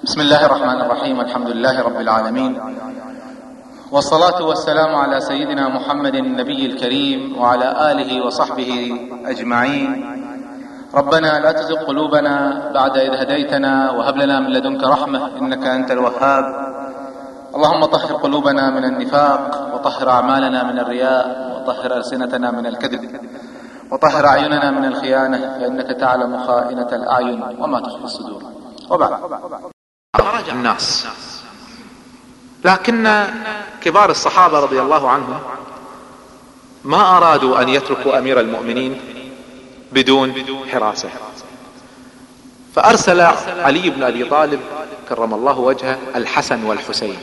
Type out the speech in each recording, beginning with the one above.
بسم الله الرحمن الرحيم الحمد لله رب العالمين. والصلاة والسلام على سيدنا محمد النبي الكريم وعلى آله وصحبه أجمعين. ربنا لا تزغ قلوبنا بعد إذ هديتنا وهب لنا من لدنك رحمة إنك أنت الوهاب. اللهم طهر قلوبنا من النفاق وطهر أعمالنا من الرياء وطهر ألسنتنا من الكذب وطهر أعيننا من الخيانة فإنك تعلم خائنة الأعين وما تخفي الصدور. وبعد. الناس. لكن كبار الصحابة رضي الله عنهم ما أرادوا أن يتركوا أمير المؤمنين بدون حراسة. فأرسل علي بن أبي طالب كرم الله وجهه الحسن والحسين.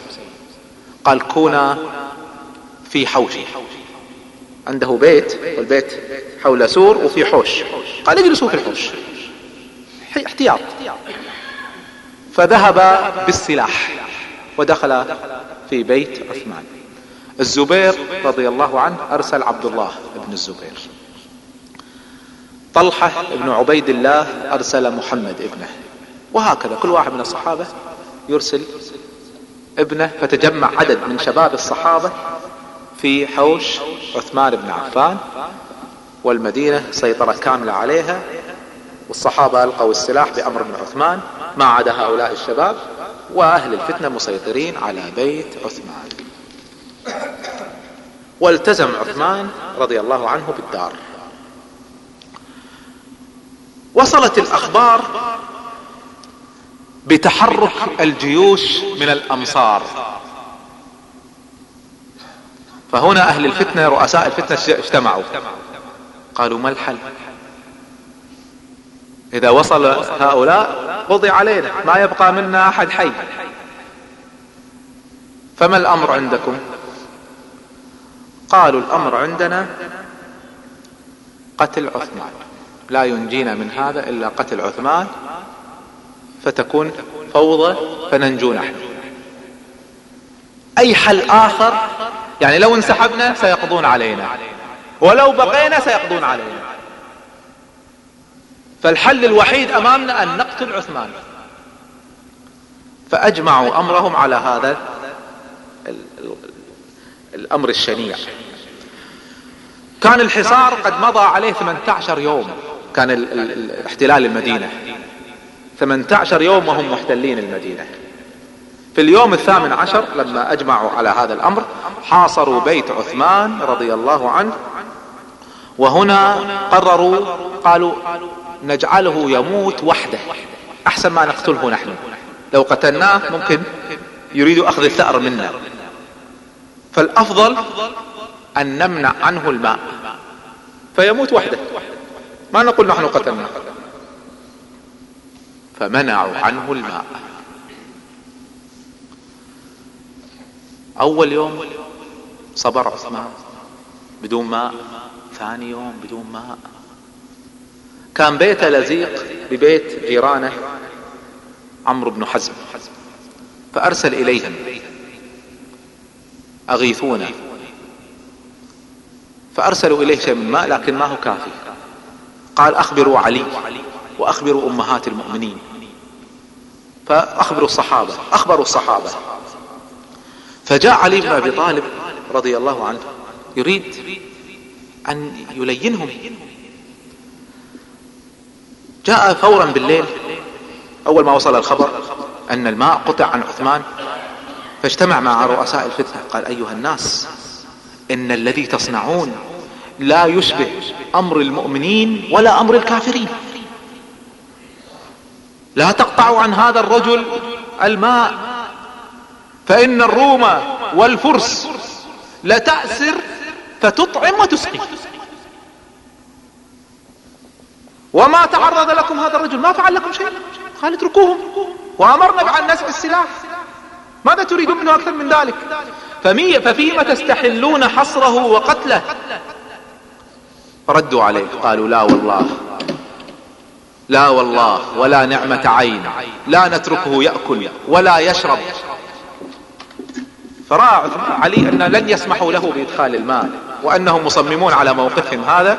قال كونا في حوش. عنده بيت والبيت حول سور وفي حوش. قال اجلسوا في الحوش. احتياط. فذهب بالسلاح ودخل في بيت عثمان. الزبير رضي الله عنه أرسل عبد الله بن الزبير. طلحة بن عبيد الله أرسل محمد ابنه. وهكذا كل واحد من الصحابة يرسل ابنه. فتجمع عدد من شباب الصحابة في حوش عثمان بن عفان والمدينة سيطرة كاملة عليها. والصحابة ألقوا السلاح بأمر من عثمان. ما عدا هؤلاء الشباب وأهل الفتنة مسيطرين على بيت عثمان. والتزم عثمان رضي الله عنه بالدار. وصلت الأخبار بتحرك الجيوش من الأمصار. فهنا أهل الفتنة رؤساء الفتنة اجتمعوا. قالوا ما الحل؟ إذا وصل هؤلاء قضي علينا ما يبقى منا أحد حي. فما الأمر عندكم؟ قالوا الأمر عندنا قتل عثمان. لا ينجينا من هذا إلا قتل عثمان فتكون فوضى فننجو نحن أي حل آخر؟ يعني لو انسحبنا سيقضون علينا ولو بقينا سيقضون علينا. فالحل الوحيد أمامنا أن نقتل عثمان. فأجمعوا أمرهم على هذا الأمر الشنيع. كان الحصار قد مضى عليه 18 يوم كان احتلال المدينة. 18 يوم وهم محتلين المدينة. في اليوم الثامن عشر لما أجمعوا على هذا الأمر حاصروا بيت عثمان رضي الله عنه وهنا قرروا قالوا نجعله يموت وحده. أحسن ما نقتله نحن. لو قتلناه ممكن يريد أخذ الثأر منا. فالأفضل أن نمنع عنه الماء. فيموت وحده. ما نقول نحن قتلناه. فمنعوا عنه الماء. أول يوم صبر عثمان. بدون ماء. ثاني يوم بدون ماء. كان بيته لزيق ببيت جيرانه عمرو بن حزم فأرسل إليهم اغيثونا فأرسلوا إليه شيء من ماء لكن ما هو كافي. قال أخبروا علي وأخبروا أمهات المؤمنين. فأخبروا الصحابة أخبروا الصحابة. فجاء علي بن أبي طالب رضي الله عنه يريد أن يلينهم. جاء فورا بالليل. أول ما وصل الخبر أن الماء قطع عن عثمان فاجتمع مع رؤساء الفتنة. قال أيها الناس إن الذي تصنعون لا يشبه أمر المؤمنين ولا أمر الكافرين. لا تقطعوا عن هذا الرجل الماء فإن الروم والفرس لتأسر فتطعم وتسقي. وما تعرض لكم هذا الرجل ما فعل لكم شيء؟ قال اتركوهم. وأمرنا بعد الناس بالسلاح ماذا تريدون منه أكثر من ذلك؟ فمي ففيما تستحلون حصره وقتله؟ ردوا عليه قالوا لا والله. لا والله ولا نعمة عين. لا نتركه يأكل ولا يشرب. فرأى علي أن لن يسمحوا له بإدخال الماء وأنهم مصممون على موقفهم هذا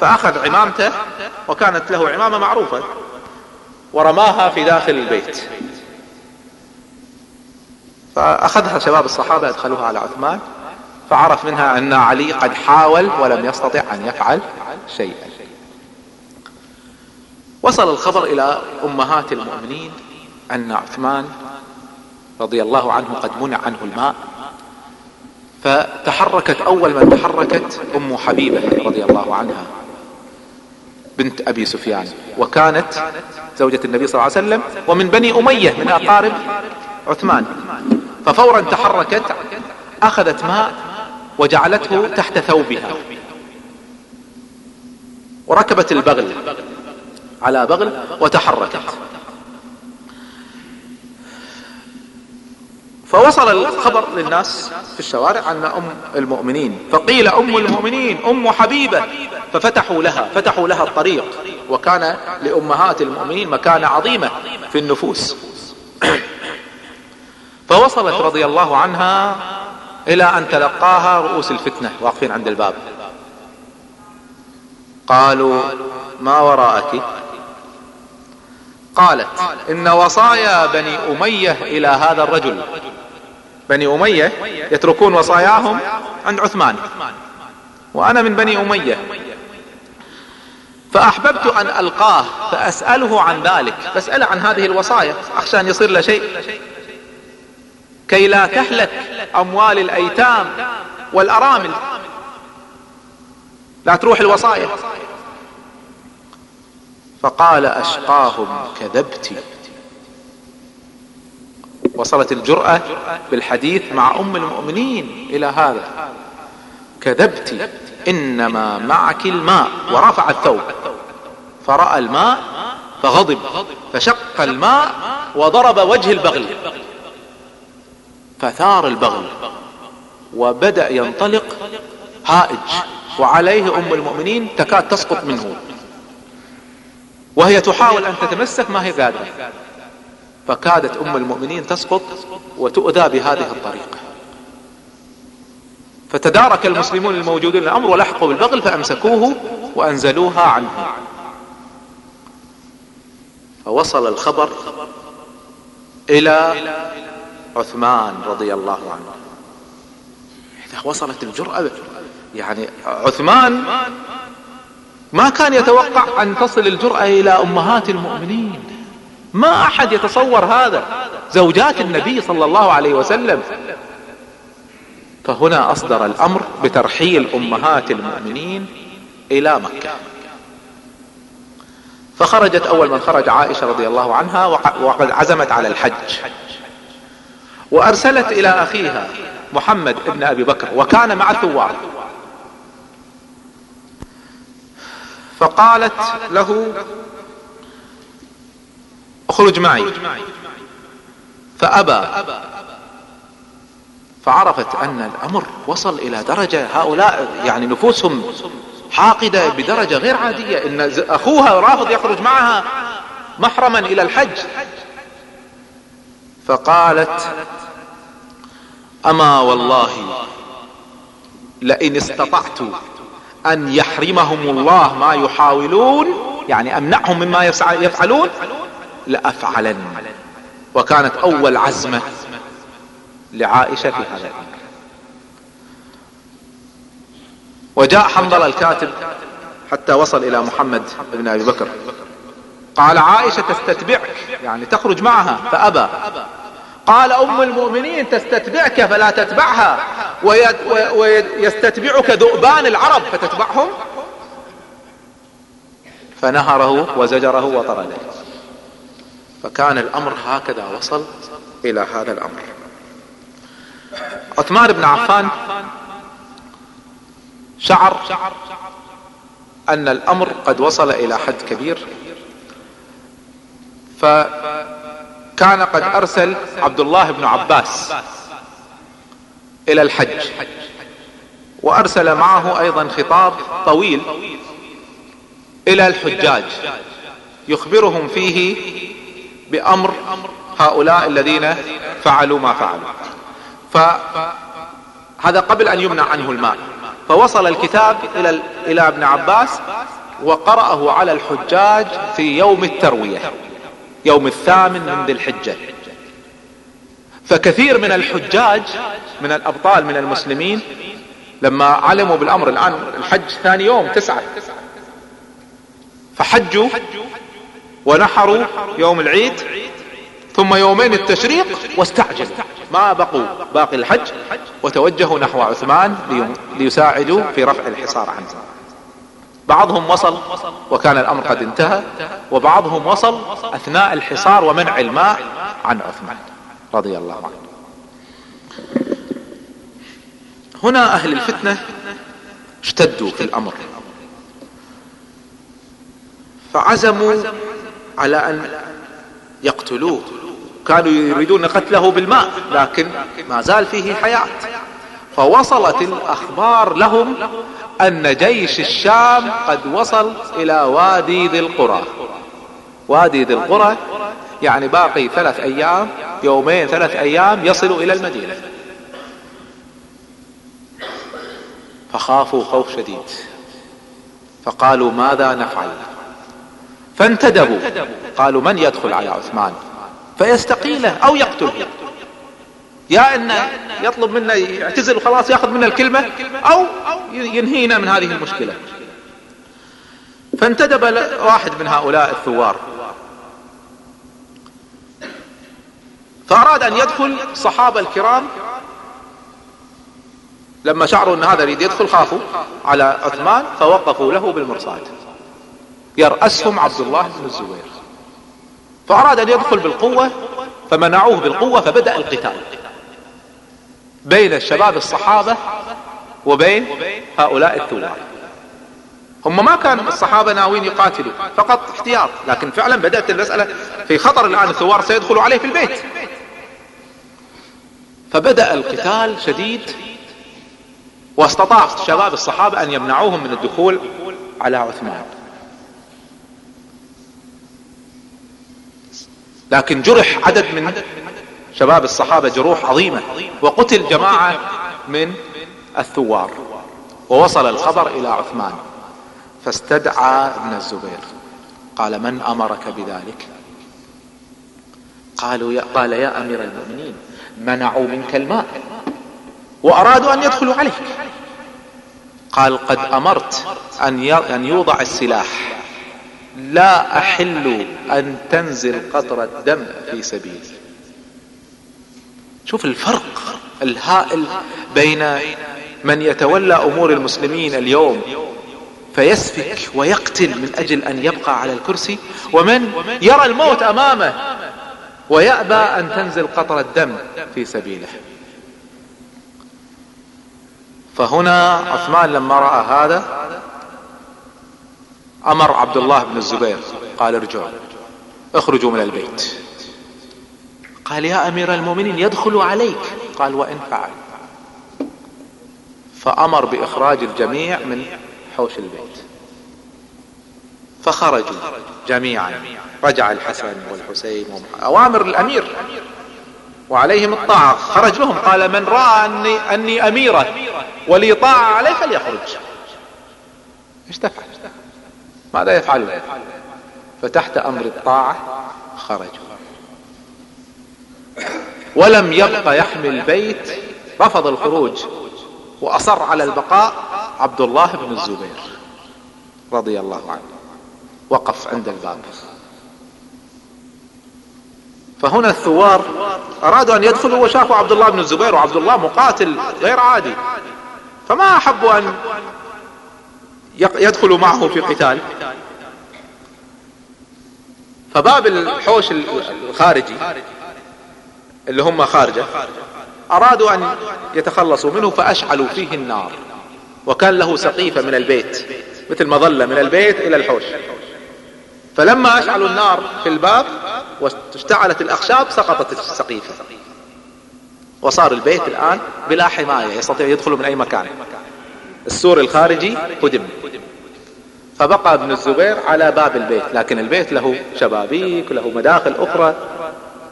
فأخذ عمامته وكانت له عمامة معروفة ورماها في داخل البيت. فأخذها شباب الصحابة ادخلوها على عثمان فعرف منها أن علي قد حاول ولم يستطع أن يفعل شيئا. وصل الخبر إلى أمهات المؤمنين أن عثمان رضي الله عنه قد منع عنه الماء فتحركت أول من تحركت أم حبيبة رضي الله عنها بنت أبي سفيان. وكانت زوجة النبي صلى الله عليه وسلم ومن بني أمية من أقارب عثمان. ففورا تحركت أخذت ماء وجعلته تحت ثوبها. وركبت البغل على بغل وتحركت. فوصل الخبر للناس في الشوارع أن أم المؤمنين فقيل أم المؤمنين أم حبيبة ففتحوا لها فتحوا لها الطريق وكان لأمهات المؤمنين مكانة عظيمة في النفوس. فوصلت رضي الله عنها إلى أن تلقاها رؤوس الفتنة. واقفين عند الباب. قالوا ما وراءك؟ قالت إن وصايا بني أمية إلى هذا الرجل. بني أمية يتركون وصاياهم عند عثمان. وأنا من بني أمية. فأحببت أن ألقاه فأسأله عن ذلك فأسأله عن هذه الوصايا اخشى ان يصير له شيء. كي لا تهلك أموال الأيتام والأرامل. لا تروح الوصايا. فقال أشقاهم كذبت وصلت الجرأة بالحديث مع أم المؤمنين إلى هذا. كذبت إنما معك الماء. ورفع الثوب. فرأى الماء فغضب. فشق الماء وضرب وجه البغل. فثار البغل. وبدأ ينطلق هائج. وعليه أم المؤمنين تكاد تسقط منه. وهي تحاول أن تتمسك ما هي قادرة فكادت أم المؤمنين تسقط وتؤذى بهذه الطريقة. فتدارك المسلمون الموجودين الأمر ولحقوا بالبغل فأمسكوه وأنزلوها عنه. فوصل الخبر إلى عثمان رضي الله عنه. إذا وصلت الجرأة يعني عثمان ما كان يتوقع أن تصل الجرأة إلى أمهات المؤمنين. ما أحد يتصور هذا. زوجات النبي صلى الله عليه وسلم. فهنا أصدر الأمر بترحيل أمهات المؤمنين إلى مكة. فخرجت أول من خرج عائشة رضي الله عنها وقد عزمت على الحج. وأرسلت إلى أخيها محمد ابن أبي بكر وكان مع الثوار. فقالت له اخرج معي. فأبى. فعرفت أن الأمر وصل إلى درجة هؤلاء يعني نفوسهم حاقدة بدرجة غير عادية. إن أخوها رافض يخرج معها محرما إلى الحج. فقالت أما والله لئن استطعت أن يحرمهم الله ما يحاولون يعني أمنعهم مما يفعلون لأفعلن. وكانت أول عزمة لعائشة في هذا الأمر. وجاء حنظل الكاتب حتى وصل إلى محمد بن أبي بكر. قال عائشة تستتبعك يعني تخرج معها فأبى. قال أم المؤمنين تستتبعك فلا تتبعها ويستتبعك ذؤبان العرب فتتبعهم؟ فنهره وزجره وطرده. فكان الأمر هكذا وصل إلى هذا الأمر. عثمان بن عفان شعر أن الأمر قد وصل إلى حد كبير ف كان قد أرسل عبد الله بن عباس إلى الحج وأرسل معه أيضا خطاب طويل إلى الحجاج يخبرهم فيه بأمر هؤلاء الذين فعلوا ما فعلوا. فهذا قبل أن يمنع عنه الماء فوصل الكتاب إلى إلى ابن عباس وقرأه على الحجاج في يوم التروية يوم الثامن من ذي الحجة. فكثير من الحجاج من الأبطال من المسلمين لما علموا بالأمر الآن الحج ثاني يوم تسعة. فحجوا ونحروا يوم العيد ثم يومين التشريق واستعجلوا. ما بقوا؟ باقي الحج. وتوجهوا نحو عثمان ليساعدوا في رفع الحصار عنه. بعضهم وصل وكان الأمر قد انتهى وبعضهم وصل أثناء الحصار ومنع الماء عن عثمان رضي الله عنه. هنا أهل الفتنة اشتدوا في الأمر فعزموا على أن يقتلوه. كانوا يريدون قتله بالماء لكن ما زال فيه حياة فوصلت الأخبار لهم أن جيش الشام قد وصل إلى وادي ذي القرى. وادي ذي القرى يعني باقي ثلاث أيام يومين ثلاث أيام يصلوا إلى المدينة. فخافوا خوف شديد. فقالوا ماذا نفعل؟ فانتدبوا. قالوا من يدخل على عثمان؟ فيستقيله أو يقتله. يا إن يطلب منا يعتزل وخلاص يأخذ منا الكلمة أو ينهينا من هذه المشكلة. فانتدب واحد من هؤلاء الثوار. فأراد أن يدخل الصحابة الكرام. لما شعروا إن هذا يريد يدخل خافوا على عثمان فوقفوا له بالمرصاد. يرأسهم عبد الله بن الزبير. فأراد أن يدخل بالقوة فمنعوه بالقوة فبدأ القتال بين الشباب الصحابة وبين هؤلاء الثوار هم ما كان الصحابة ناويين يقاتلوا فقط احتياط لكن فعلا بدأت المسألة في خطر الآن الثوار سيدخلوا عليه في البيت. فبدأ القتال شديد واستطاع شباب الصحابة أن يمنعوهم من الدخول على عثمان. لكن جرح عدد من شباب الصحابة جروح عظيمة. وقتل جماعة من الثوار. ووصل الخبر إلى عثمان. فاستدعى ابن الزبير. قال من أمرك بذلك؟ قالوا يا قال يا أمير المؤمنين منعوا منك الماء. وأرادوا أن يدخلوا عليك. قال قد أمرت أن يوضع السلاح. لا أحل أن تنزل قطرة دم في سبيلي. شوف الفرق الهائل بين من يتولى أمور المسلمين اليوم فيسفك ويقتل من أجل أن يبقى على الكرسي ومن يرى الموت أمامه ويأبى أن تنزل قطرة دم في سبيله. فهنا عثمان لما رأى هذا أمر عبد الله بن الزبير. قال ارجعوا. اخرجوا من البيت. قال يا أمير المؤمنين يدخل عليك. قال وإن فعل. فأمر بإخراج الجميع من حوش البيت. فخرجوا جميعا. رجع الحسن والحسين أوامر الأمير. وعليهم الطاعة. خرج لهم قال من رأى أني, أني أميرة ولي طاعة عليه فليخرج. إيش تفعل ماذا يفعلون فتحت أمر الطاعة خرجوا. ولم يبق يحمي البيت رفض الخروج. وأصر على البقاء عبد الله بن الزبير رضي الله عنه. وقف عند الباب. فهنا الثوار أرادوا أن يدخلوا وشافوا عبد الله بن الزبير وعبد الله مقاتل غير عادي. فما أحبوا أن يدخلوا معه في قتال فباب الحوش الخارجي اللي هم خارجة أرادوا أن يتخلصوا منه فأشعلوا فيه النار. وكان له سقيفة من البيت مثل مظلة من البيت إلى الحوش. فلما أشعلوا النار في الباب واشتعلت الأخشاب سقطت السقيفة. وصار البيت الآن بلا حماية يستطيع يدخل من أي مكان. السور الخارجي هدم. فبقى ابن الزبير على باب البيت لكن البيت له شبابيك له مداخل أخرى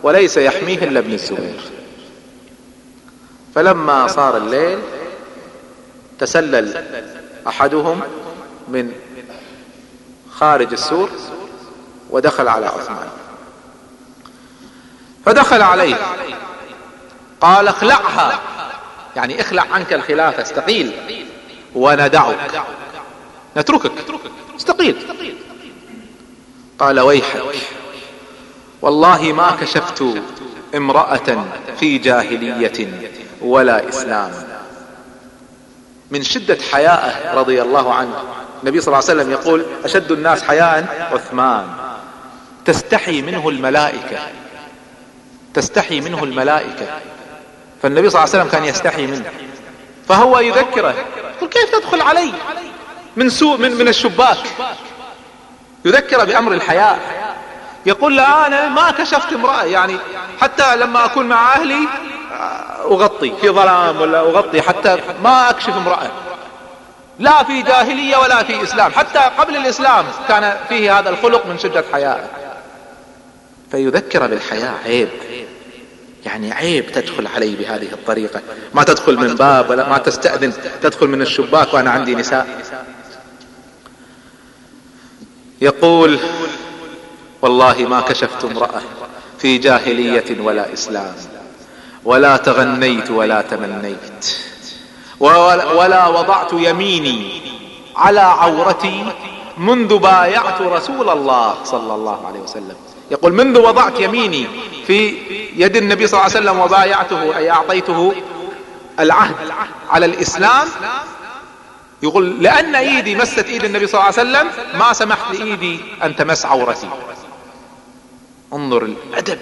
وليس يحميه إلا ابن الزبير. فلما صار الليل تسلل أحدهم من خارج السور ودخل على عثمان. فدخل عليه قال اخلعها يعني اخلع عنك الخلافة استقيل. وندعك. نتركك. استقيل. قال ويحك. والله ما كشفت امرأة في جاهلية ولا إسلام. من شدة حياءه رضي الله عنه. النبي صلى الله عليه وسلم يقول أشد الناس حياء عثمان. تستحي منه الملائكة. تستحي منه الملائكة. فالنبي صلى الله عليه وسلم كان يستحي منه. فهو يذكره. يقول كيف تدخل علي؟ من سوء من, من الشباك. يذكره بأمر الحياء. يقول له أنا ما كشفت امرأة يعني حتى لما أكون مع أهلي أغطي. في ظلام ولا أغطي حتى ما أكشف امرأة. لا في جاهلية ولا في إسلام. حتى قبل الإسلام كان فيه هذا الخلق من شدة حياء. فيذكر بالحياء. عيب. يعني عيب تدخل علي بهذه الطريقة. ما تدخل من باب ولا ما تستأذن. تدخل من الشباك وأنا عندي نساء. يقول والله ما كشفت امرأة في جاهلية ولا إسلام. ولا تغنيت ولا تمنيت. ولا وضعت يميني على عورتي منذ بايعت رسول الله صلى الله عليه وسلم. يقول منذ وضعت يميني في يد النبي صلى الله عليه وسلم وبايعته أي أعطيته العهد على الإسلام يقول لأن إيدي مست إيد النبي صلى الله عليه وسلم ما سمحت لإيدي أن تمس عورتي. انظر الأدب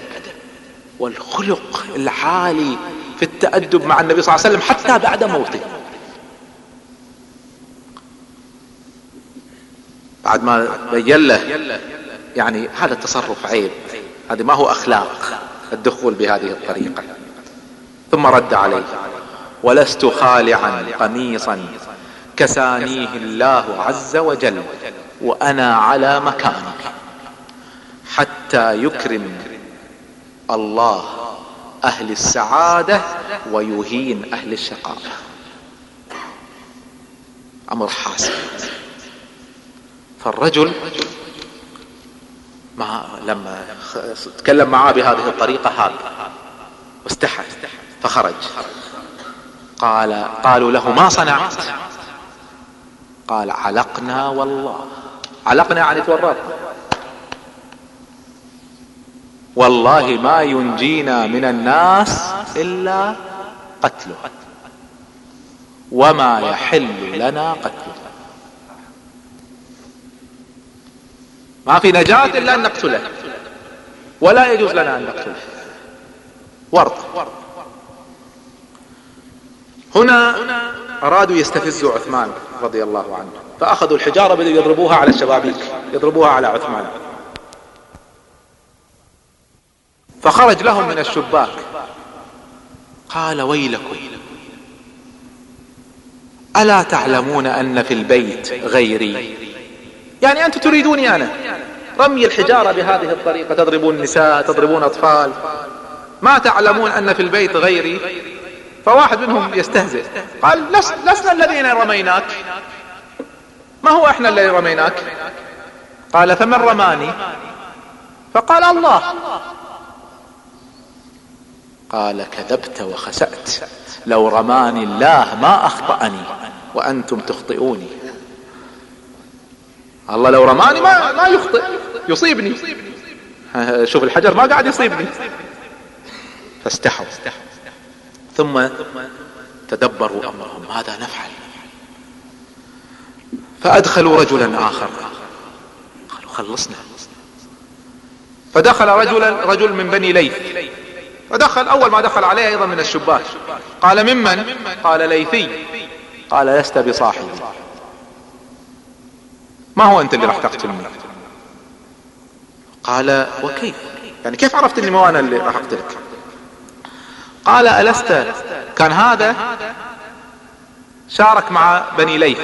والخلق العالي في التأدب مع النبي صلى الله عليه وسلم حتى بعد موته. بعد ما بين له يعني هذا التصرف عيب. هذا ما هو أخلاق الدخول بهذه الطريقة. ثم رد عليه ولست خالعا قميصا كسانيه الله عز وجل وأنا على مكاني حتى يكرم الله أهل السعادة ويهين أهل الشقاء أمر حاسم. فالرجل ما لما تكلم معاه بهذه الطريقة هاب واستحى فخرج. قال قالوا له ما صنعت؟ قال علقنا والله. علقنا يعني تورطنا والله ما ينجينا من الناس إلا قتله وما يحل لنا قتله. ما في نجاة إلا أن نقتله. ولا يجوز لنا أن نقتله. ورط هنا أرادوا يستفزوا عثمان رضي الله عنه. فأخذوا الحجارة بدأوا يضربوها على الشبابيك يضربوها على عثمان. فخرج لهم من الشباك. قال ويلكم ألا تعلمون أن في البيت غيري؟ يعني أنتم تريدوني أنا. رمي الحجارة بهذه الطريقة. تضربون النساء تضربون أطفال. ما تعلمون أن في البيت غيري؟ فواحد منهم يستهزئ. قال لسنا الذين رميناك. ما هو إحنا الذي رميناك؟ قال فمن رماني؟ فقال الله. قال كذبت وخسأت. لو رماني الله ما أخطأني وأنتم تخطئوني. الله لو رماني ما ما يخطئ. يصيبني. شوف الحجر ما قاعد يصيبني. فاستحوا. ثم تدبروا أمرهم. ماذا نفعل؟ فأدخلوا رجلا آخر. قالوا خلصنا. فدخل رجلا رجل من بني ليث. فدخل أول ما دخل عليه أيضا من الشباك. قال ممن؟ قال ليثي. قال لست بصاحبي. ما هو أنت اللي راح تقتلني قال وكيف؟ يعني كيف عرفت إني مو أنا اللي راح أقتلك؟ قال ألست؟ كان هذا شارك مع بني ليث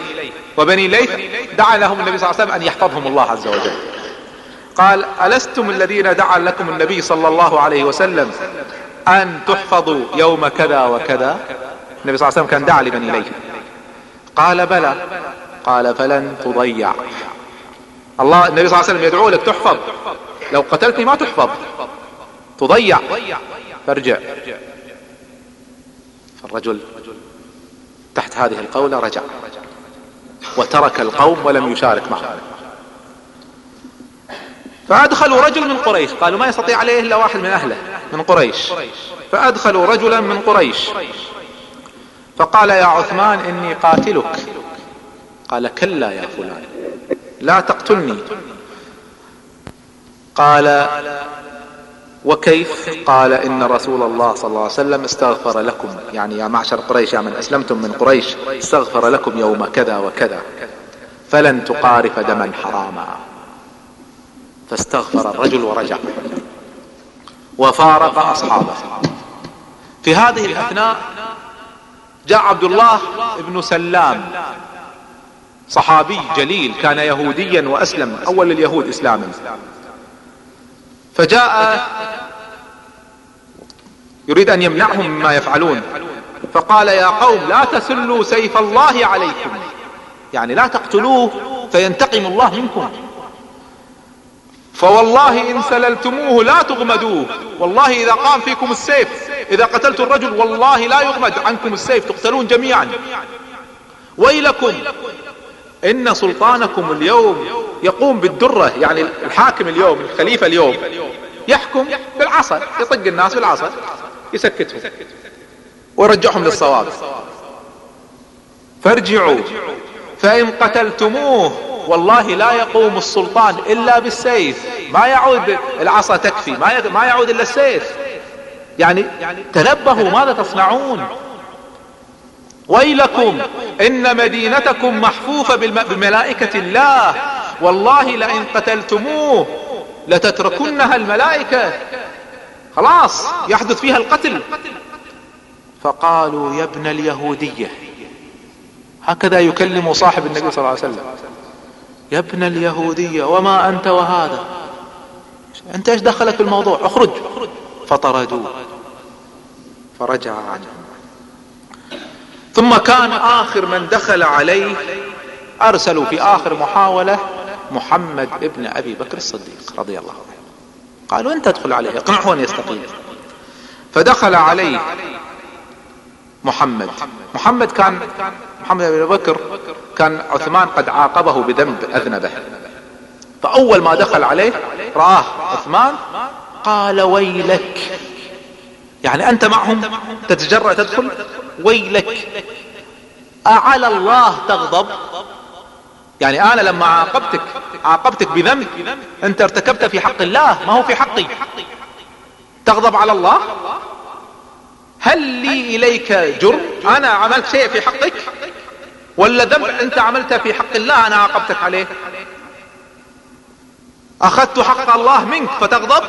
وبني ليث دعا لهم النبي صلى الله عليه وسلم أن يحفظهم الله عز وجل. قال ألستم الذين دعا لكم النبي صلى الله عليه وسلم أن تحفظوا يوم كذا وكذا؟ النبي صلى الله عليه وسلم كان دعا لبني ليث. قال بلى. قال فلن تضيع. الله النبي صلى الله عليه وسلم يدعو لك تحفظ. لو قتلتني ما تحفظ. تضيع. فارجع. الرجل تحت هذه القولة رجع. وترك القوم ولم يشارك معهم. فأدخلوا رجل من قريش. قالوا ما يستطيع عليه إلا واحد من أهله من قريش. فأدخلوا رجلا من قريش. فقال يا عثمان إني قاتلك. قال كلا يا فلان. لا تقتلني. قال وكيف؟ قال إن رسول الله صلى الله عليه وسلم استغفر لكم. يعني يا معشر قريش يا من أسلمتم من قريش استغفر لكم يوم كذا وكذا. فلن تقارف دما حراما. فاستغفر الرجل ورجع. وفارق أصحابه. في هذه الأثناء جاء عبد الله بن سلام. صحابي جليل كان يهوديا وأسلم أول اليهود اسلاما. فجاء يريد أن يمنعهم مما يفعلون. فقال يا قوم لا تسلوا سيف الله عليكم. يعني لا تقتلوه فينتقم الله منكم. فوالله إن سللتموه لا تغمدوه. والله إذا قام فيكم السيف إذا قتلت الرجل والله لا يغمد عنكم السيف تقتلون جميعا. ويلكم إن سلطانكم اليوم يقوم بالدرة يعني الحاكم اليوم الخليفة اليوم يحكم بالعصا يطق الناس بالعصا يسكتهم ويرجعهم للصواب. فارجعوا فإن قتلتموه والله لا يقوم السلطان إلا بالسيف. ما يعود العصا تكفي ما يعود إلا السيف. يعني تنبهوا ماذا تصنعون؟ ويلكم إن مدينتكم محفوفة بملائكة الله. والله لئن قتلتموه لتتركنها الملائكة. خلاص يحدث فيها القتل. فقالوا يا ابن اليهودية. هكذا يكلم صاحب النبي صلى الله عليه وسلم. يا ابن اليهودية وما أنت وهذا؟ أنت إيش دخلك في الموضوع؟ اخرج. فطردوه. فرجع عنه. ثم كان آخر من دخل عليه ارسلوا في آخر محاولة محمد ابن أبي بكر الصديق رضي الله عنه. قالوا أنت ادخل عليه اقنعه ان يستقيم. فدخل عليه محمد. محمد كان محمد بن بكر كان عثمان قد عاقبه بذنب أذنبه. فأول ما دخل عليه رآه عثمان قال ويلك. يعني أنت معهم تتجرأ تدخل؟ ويلك. اعلى الله تغضب. يعني أنا لما عاقبتك عاقبتك بذنب أنت ارتكبت في حق الله ما هو في حقي. تغضب على الله؟ هل لي إليك جرم؟ أنا عملت شيء في حقك؟ ولا ذنب أنت عملته في حق الله أنا عاقبتك عليه؟ أخذت حق الله منك فتغضب؟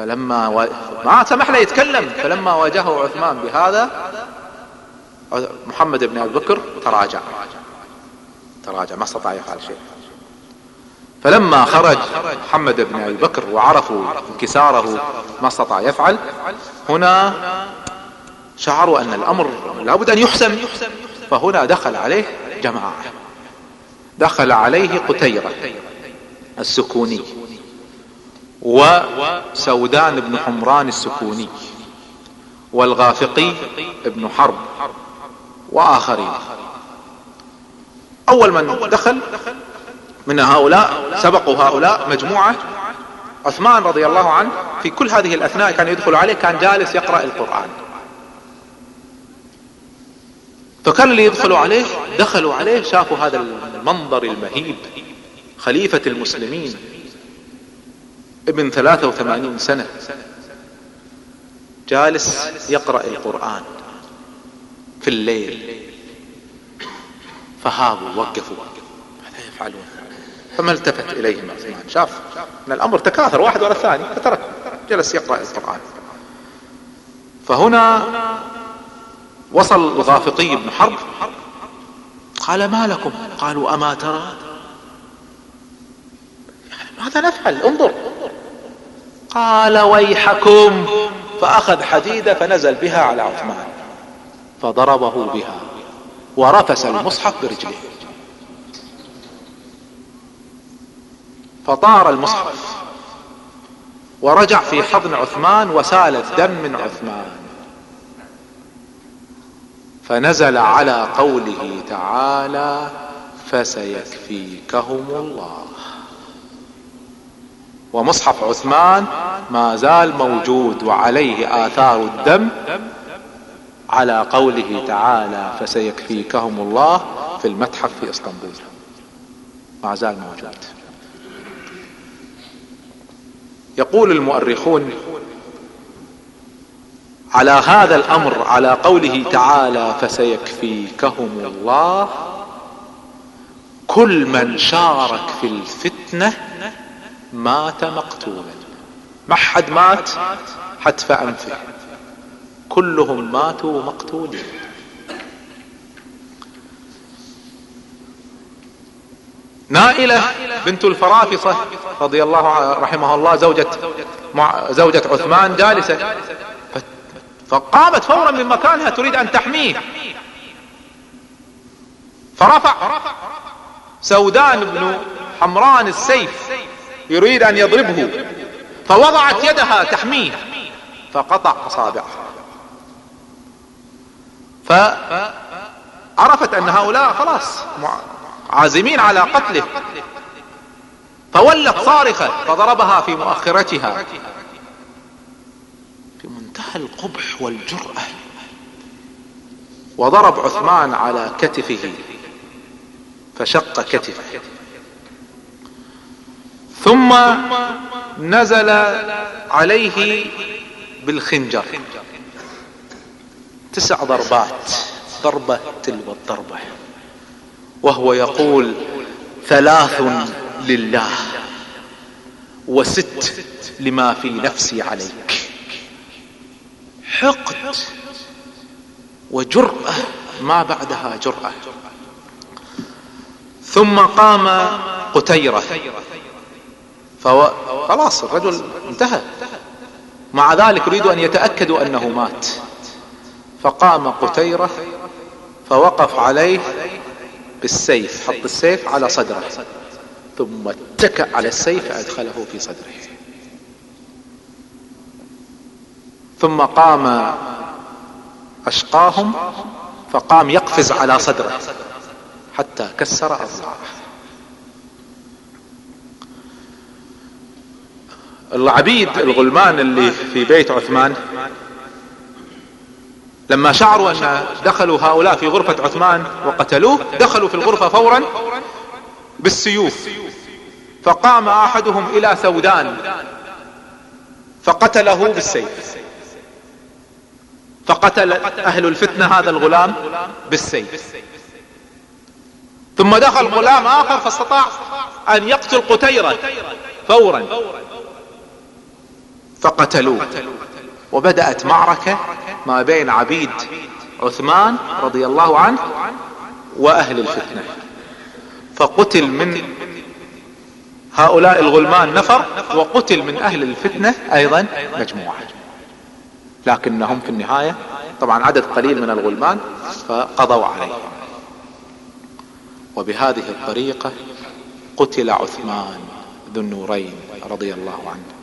فلما و... ما سمح له يتكلم. فلما واجهه عثمان بهذا محمد بن أبي بكر تراجع. تراجع ما استطاع يفعل شيء. فلما خرج محمد بن أبي بكر وعرفوا انكساره ما استطاع يفعل. هنا شعروا أن الأمر لابد أن يحسم. فهنا دخل عليه جماعة. دخل عليه قتيرة السكوني. وسودان بن حمران السكوني والغافقي ابن حرب وآخرين. أول من دخل من هؤلاء سبقوا هؤلاء مجموعة. عثمان رضي الله عنه في كل هذه الأثناء كان يدخل عليه كان جالس يقرأ القرآن. فكان اللي يدخلوا عليه دخلوا عليه شافوا هذا المنظر المهيب خليفة المسلمين. ابن ثلاثة وثمانين سنة. جالس يقرأ القرآن في الليل. فهابوا وقفوا. ماذا يفعلون؟ فما التفت إليهم عثمان شاف إن الأمر تكاثر واحد ورا الثاني فترك. جلس يقرأ القرآن. فهنا وصل الغافقي بن حرب. قال ما لكم؟ قالوا أما ترى؟ ماذا نفعل انظر. قال ويحكم. فأخذ حديدة فنزل بها على عثمان. فضربه بها ورفس المصحف برجله. فطار المصحف ورجع في حضن عثمان وسال الدم من عثمان. فنزل على قوله تعالى فسيكفيكهم الله. ومصحف عثمان ما زال موجود وعليه آثار الدم على قوله تعالى فسيكفيكهم الله في المتحف في إسطنبول. ما زال موجود. يقول المؤرخون على هذا الأمر على قوله تعالى فسيكفيكهم الله كل من شارك في الفتنة مات مقتولا. ما حد مات حتف أنفه. كلهم ماتوا مقتولين. نائلة بنت الفرافصة رضي الله رحمه الله زوجة زوجة عثمان جالسة. فقامت فورا من مكانها تريد أن تحميه. فرفع سودان بن حمران السيف. يريد أن يضربه. فوضعت يدها تحميه. فقطع اصابعها فعرفت أن هؤلاء خلاص عازمين على قتله. فولت صارخة فضربها في مؤخرتها. في منتهى القبح والجرأة. وضرب عثمان على كتفه. فشق كتفه. ثم نزل عليه بالخنجر. تسع ضربات ضربة تلو الضربة. وهو يقول ثلاث لله وست لما في نفسي عليك. حقد وجرأة ما بعدها جرأة. ثم قام قتيرة. فهو خلاص الرجل انتهى. مع ذلك يريدوا أن يتأكدوا أنه مات. فقام قتيرة فوقف عليه بالسيف حط السيف على صدره ثم اتكأ على السيف فأدخله في صدره. ثم قام أشقاهم فقام يقفز على صدره حتى كسر اضلاعه العبيد الغلمان اللي في بيت عثمان. لما شعروا أن دخلوا هؤلاء في غرفة عثمان وقتلوه دخلوا في الغرفة فورا بالسيوف. فقام أحدهم إلى سودان فقتله بالسيف. فقتل أهل الفتنة هذا الغلام بالسيف. ثم دخل غلام آخر فاستطاع أن يقتل قتيرة فورا. فقتلوه. وبدأت معركة ما بين عبيد عثمان رضي الله عنه وأهل الفتنة. فقتل من هؤلاء الغلمان نفر وقتل من أهل الفتنة أيضا مجموعة. لكنهم في النهاية طبعا عدد قليل من الغلمان فقضوا عليهم وبهذه الطريقة قتل عثمان ذو النورين رضي الله عنه.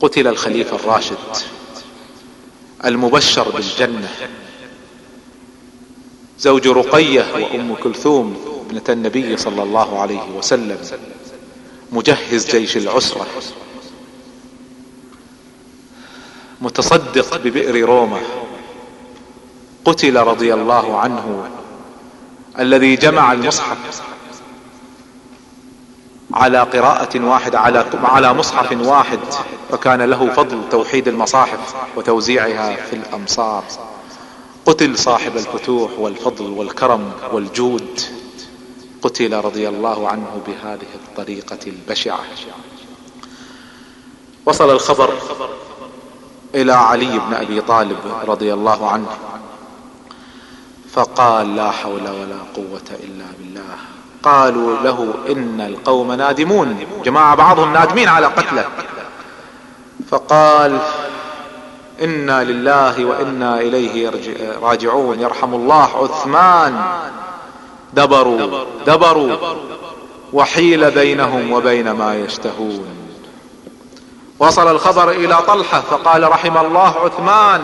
قتل الخليفة الراشد المبشر بالجنة. زوج رقية وأم كلثوم ابنة النبي صلى الله عليه وسلم مجهز جيش العسرة. متصدق ببئر روما قتل رضي الله عنه الذي جمع المصحف. على قراءة واحدة على على مصحف واحد فكان له فضل توحيد المصاحف وتوزيعها في الأمصار. قتل صاحب الفتوح والفضل والكرم والجود. قتل رضي الله عنه بهذه الطريقة البشعة. وصل الخبر إلى علي بن أبي طالب رضي الله عنه فقال لا حول ولا قوة إلا بالله. قالوا له إن القوم نادمون. جماعة بعضهم نادمين على قتله. فقال إنا لله وإنا إليه راجعون. يرحم الله عثمان. دبروا دبروا. وحيل بينهم وبين ما يشتهون. وصل الخبر إلى طلحة فقال رحم الله عثمان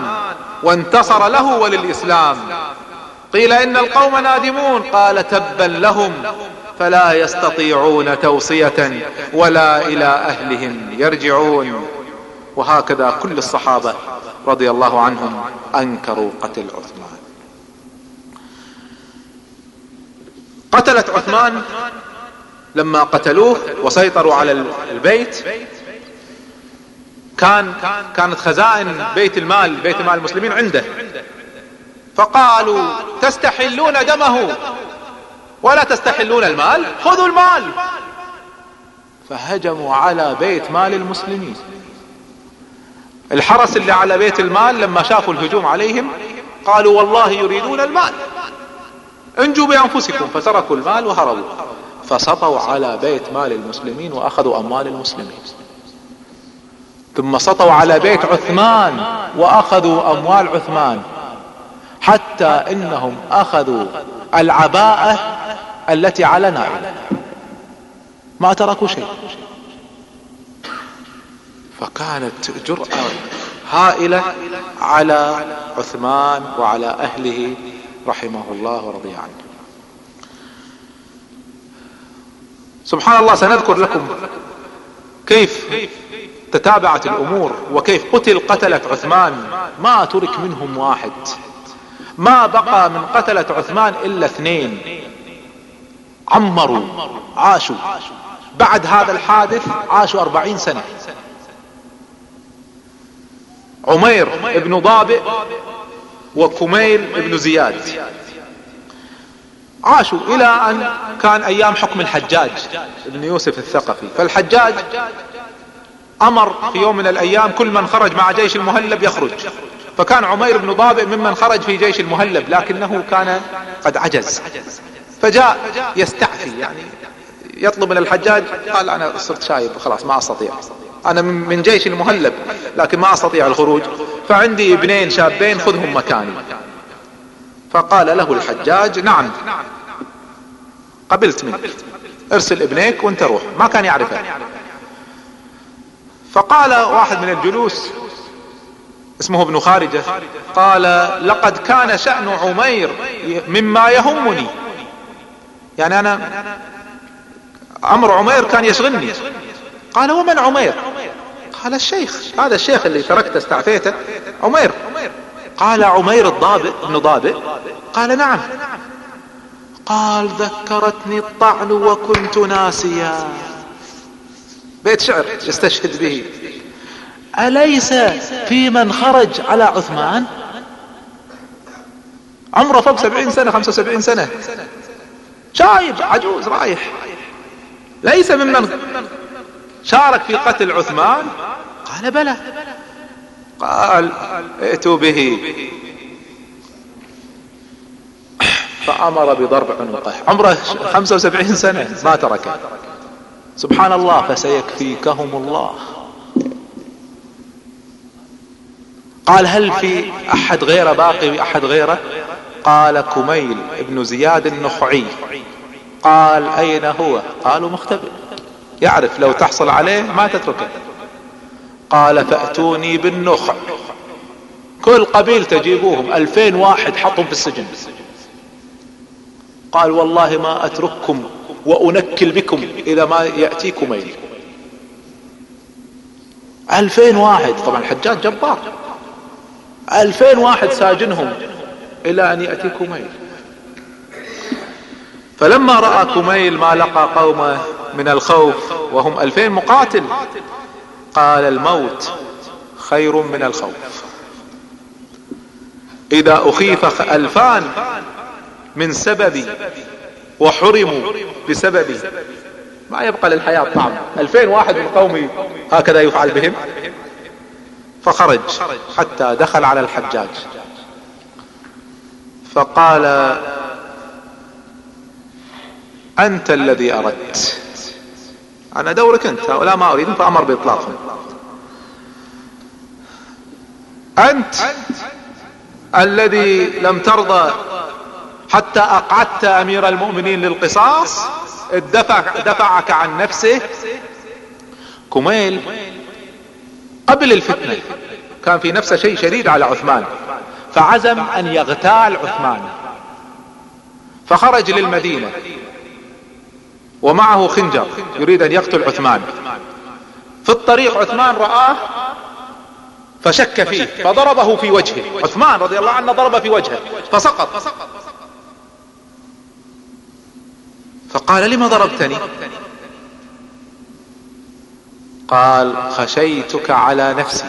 وانتصر له وللإسلام. قيل إن القوم نادمون. قال تبا لهم فلا يستطيعون توصية ولا إلى أهلهم يرجعون. وهكذا كل الصحابة رضي الله عنهم أنكروا قتل عثمان. قتلت عثمان لما قتلوه وسيطروا على البيت. كان كانت خزائن بيت المال بيت المال المسلمين عنده. فقالوا تستحلون دمه. ولا تستحلون المال؟ خذوا المال. فهجموا على بيت مال المسلمين. الحرس اللي على بيت المال لما شافوا الهجوم عليهم قالوا والله يريدون المال. انجوا بأنفسكم فتركوا المال وهربوا. فسطوا على بيت مال المسلمين وأخذوا أموال المسلمين. ثم سطوا على بيت عثمان وأخذوا أموال عثمان. حتى إنهم أخذوا العباءة التي على نائل ما تركوا شيء. فكانت جرأة هائلة على عثمان وعلى أهله رحمه الله ورضي عنه. سبحان الله سنذكر لكم كيف تتابعت الأمور وكيف قتل قتلة عثمان. ما ترك منهم واحد. ما بقى من قتلة عثمان إلا اثنين. عمروا عاشوا. بعد هذا الحادث عاشوا أربعين سنة. عمير ابن ضابئ وكميل ابن زياد. عاشوا إلى أن كان أيام حكم الحجاج ابن يوسف الثقفي. فالحجاج أمر في يوم من الأيام كل من خرج مع جيش المهلب يخرج. فكان عمير بن ضابئ ممن خرج في جيش المهلب لكنه كان قد عجز. فجاء يستعفي يعني يطلب من الحجاج قال أنا صرت شايب خلاص ما أستطيع. أنا من جيش المهلب لكن ما أستطيع الخروج فعندي ابنين شابين خذهم مكاني. فقال له الحجاج نعم قبلت منك. ارسل ابنيك وانت روح. ما كان يعرفه. فقال واحد من الجلوس اسمه ابن خارجة. قال لقد كان شأن عمير مما يهمني. يعني أنا أمر عمير كان يشغلني. قال ومن عمير قال الشيخ. هذا الشيخ اللي تركته استعفيته. عمير. قال عمير الضابئ ابن ضابئ. قال نعم. قال ذكرتني الطعن وكنت ناسيا. بيت شعر يستشهد به. أليس في من خرج على عثمان؟ عمره فوق سبعين سنة خمسة وسبعين سنة. شايب عجوز رايح. ليس ممن شارك في قتل عثمان؟ قال بلى. قال ائتوا به. فأمر بضرب عنقه. عمره خمسة وسبعين سنة ما تركه سبحان الله فسيكفيكهم الله. قال هل في أحد غيره باقي احد غيره؟ قال كميل ابن زياد النخعي. قال أين هو؟ قالوا مختبئ. يعرف لو تحصل عليه ما تتركه. قال فأتوني بالنخع. كل قبيل تجيبوهم ألفين واحد حطهم في السجن. قال والله ما أترككم وأنكل بكم إلى ما يأتيكم ميل ألفين واحد. طبعا الحجاج جبار. ألفين واحد ساجنهم إلى أن يأتي كميل. فلما رأى كميل ما لقى قومه من الخوف وهم ألفين مقاتل قال الموت خير من الخوف. إذا أخيف ألفان من سببي وحرموا بسببي ما يبقى للحياة طعم. ألفين واحد من قومي هكذا يفعل بهم؟ فخرج حتى دخل على الحجاج. فقال أنت الذي أردت. أنا دورك أنت هؤلاء ما اريد فأمر باطلاقهم أنت الذي لم ترضى حتى أقعدت أمير المؤمنين للقصاص دفعك عن نفسه. كميل قبل الفتنة. كان في نفسه شيء شديد على عثمان. فعزم أن يغتال عثمان. فخرج للمدينة. ومعه خنجر يريد أن يقتل عثمان. في الطريق عثمان رآه فشك فيه فضربه في وجهه. عثمان رضي الله عنه ضرب في وجهه فسقط. فقال لما ضربتني؟ قال خشيتك على نفسي.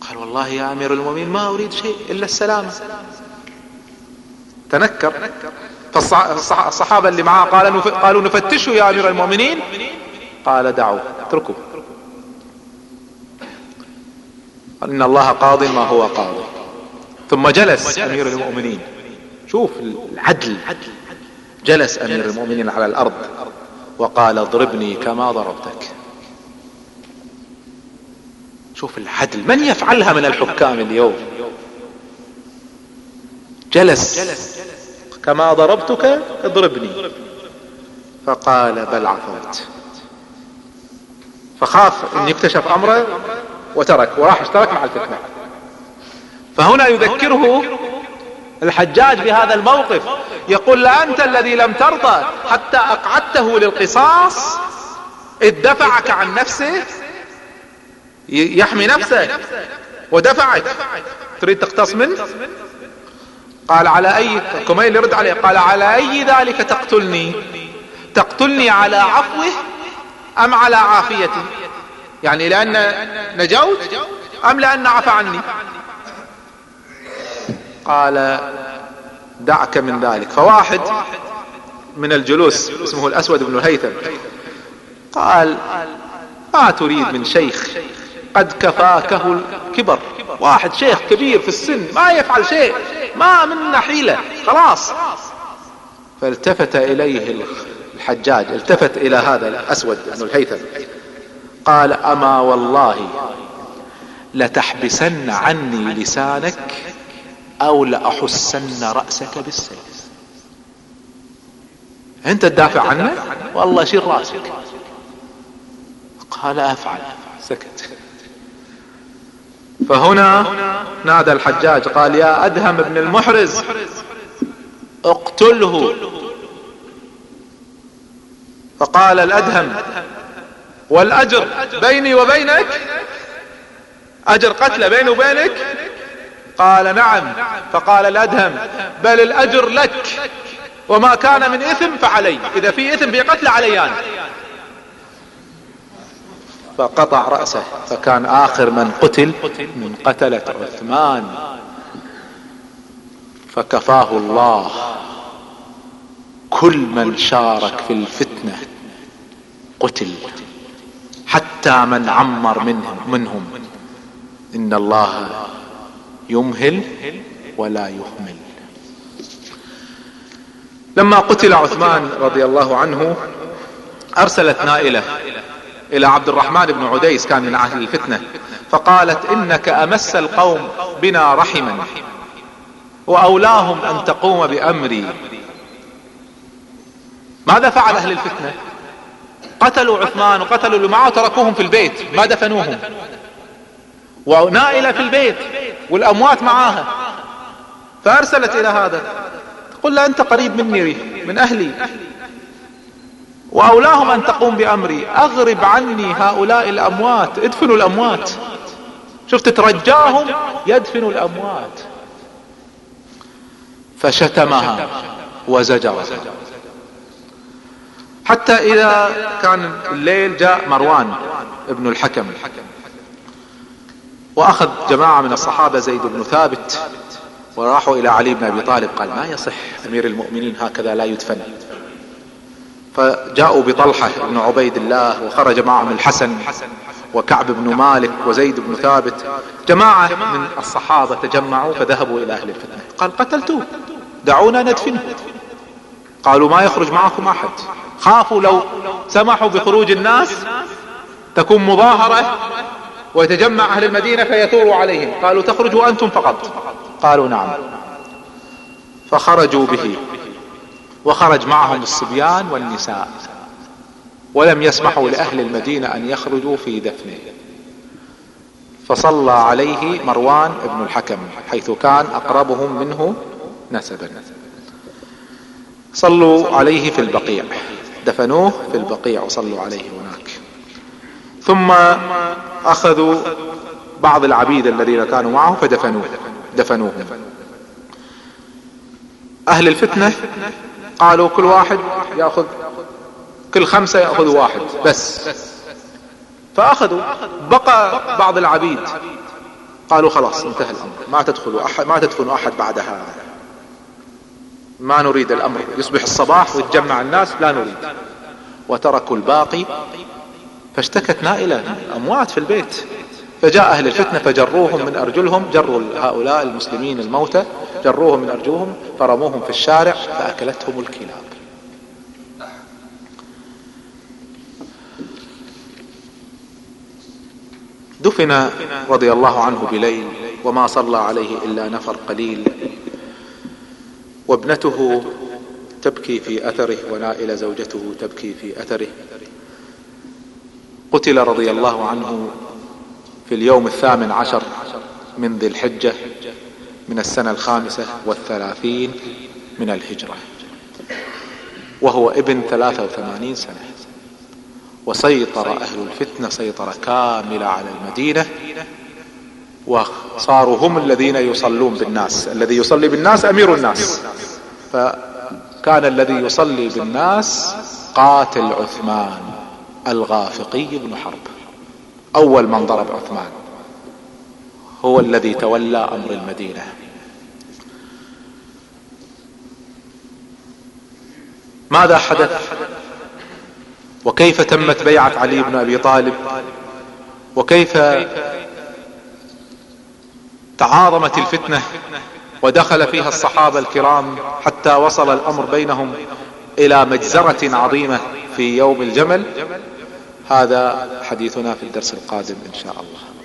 قال والله يا أمير المؤمنين ما أريد شيء إلا السلامه تنكر. فالصحابة اللي معاه قالوا نفتشه يا أمير المؤمنين. قال دعوا اتركوا إن الله قاض ما هو قاضي ثم جلس أمير المؤمنين. شوف العدل. جلس أمير المؤمنين على الأرض. وقال اضربني كما ضربتك. شوف العدل من يفعلها من الحكام اليوم؟ جلس. كما ضربتك اضربني. فقال بل عفوت. فخاف ان يكتشف أمره وترك وراح اشترك مع الفتنة. فهنا يذكره الحجاج بهذا الموقف يقول لأنت الذي لم ترضى حتى أقعدته للقصاص إذ دفعك عن نفسه يحمي نفسه ودفعك. تريد تقتص منه؟ قال على أي كميل يرد عليه قال على أي ذلك تقتلني؟ تقتلني على عفوه أم على عافيتي يعني لأن نجوت أم لأن عفى عني؟ قال دعك من ذلك. فواحد من الجلوس اسمه الأسود بن الهيثم قال ما تريد من شيخ؟ قد كفاكه الكبر. واحد شيخ كبير في السن ما يفعل شيء ما منا حيلة خلاص. فالتفت إليه الحجاج التفت إلى هذا الأسود بن الهيثم قال أما والله لتحبسن عني لسانك أو لأحسن رأسك بالسيف. أنت تدافع عنه؟ والله شيل رأسك. قال أفعل. سكت. فهنا نادى الحجاج قال يا أدهم بن المحرز اقتله. فقال الأدهم والأجر بيني وبينك؟ أجر قتله بيني وبينك؟ قال نعم. فقال الأدهم بل الأجر لك. وما كان من إثم فعلي. إذا في إثم في قتله علي أنا فقطع رأسه. فكان آخر من قتل من قتلة عثمان. فكفاه الله. كل من شارك في الفتنة قتل. حتى من عمر منهم منهم. إن الله يمهل ولا يهمل. لما قتل عثمان رضي الله عنه أرسلت نائلة إلى عبد الرحمن بن عديس كان من أهل الفتنة فقالت إنك أمس القوم بنا رحما وأولاهم أن تقوم بأمري. ماذا فعل أهل الفتنة؟ قتلوا عثمان وقتلوا اللي معه تركوهم في البيت ما دفنوهم. ونائلة في البيت. والأموات معاها. فأرسلت إلى هذا. تقول له أنت قريب مني من أهلي. وأولاهم أن تقوم بأمري. أغرب عني هؤلاء الأموات. ادفنوا الأموات. شفت ترجاهم يدفنوا الأموات. فشتمها وزجرها. حتى إذا كان الليل جاء مروان ابن الحكم. وأخذ جماعة من الصحابة زيد بن ثابت وراحوا إلى علي بن أبي طالب قال ما يصح أمير المؤمنين هكذا لا يدفن. فجاءوا بطلحة بن عبيد الله وخرج معهم الحسن وكعب بن مالك وزيد بن ثابت. جماعة من الصحابة تجمعوا فذهبوا إلى أهل الفتنة. قال قتلتوه دعونا ندفنه. قالوا ما يخرج معكم أحد. خافوا لو سمحوا بخروج الناس تكون مظاهرة ويتجمع أهل المدينة فيثوروا عليهم. قالوا تخرجوا أنتم فقط. قالوا نعم. فخرجوا به. وخرج معهم الصبيان والنساء. ولم يسمحوا لأهل المدينة أن يخرجوا في دفنه. فصلى عليه مروان بن الحكم حيث كان أقربهم منه نسبا. صلوا عليه في البقيع. دفنوه في البقيع وصلوا عليه هناك ثم أخذوا بعض العبيد الذين كانوا معه فدفنوه دفنوهم أهل الفتنة قالوا كل واحد يأخذ كل خمسة يأخذ واحد بس. فأخذوا بقى بعض العبيد. قالوا خلاص انتهى الأمر ما تدخلوا أحد ما تدفنوا أحد بعد هذا ما نريد الأمر يصبح الصباح ويتجمع الناس لا نريد. وتركوا الباقي فاشتكت نائلة اموات في البيت. فجاء أهل الفتنة فجروهم من أرجلهم جروا هؤلاء المسلمين الموتى جروهم من ارجلهم فرموهم في الشارع فأكلتهم الكلاب. دفن رضي الله عنه بليل وما صلى عليه إلا نفر قليل. وابنته تبكي في أثره ونائل زوجته تبكي في أثره. قتل رضي الله عنه في اليوم الثامن عشر من ذي الحجة من السنة الخامسة والثلاثين من الهجرة. وهو ابن ثلاثة وثمانين سنة. وسيطر أهل الفتنة سيطرة كاملة على المدينة. وصاروا هم الذين يصلون بالناس. الذي يصلي بالناس أمير الناس. فكان الذي يصلي بالناس قاتل عثمان. الغافقي بن حرب. أول من ضرب عثمان. هو الذي تولى أمر المدينة. ماذا حدث؟ وكيف تمت بيعة علي بن أبي طالب؟ وكيف تعاظمت الفتنة ودخل فيها الصحابة الكرام حتى وصل الأمر بينهم إلى مجزرة عظيمة في يوم الجمل؟ هذا حديثنا في الدرس القادم إن شاء الله.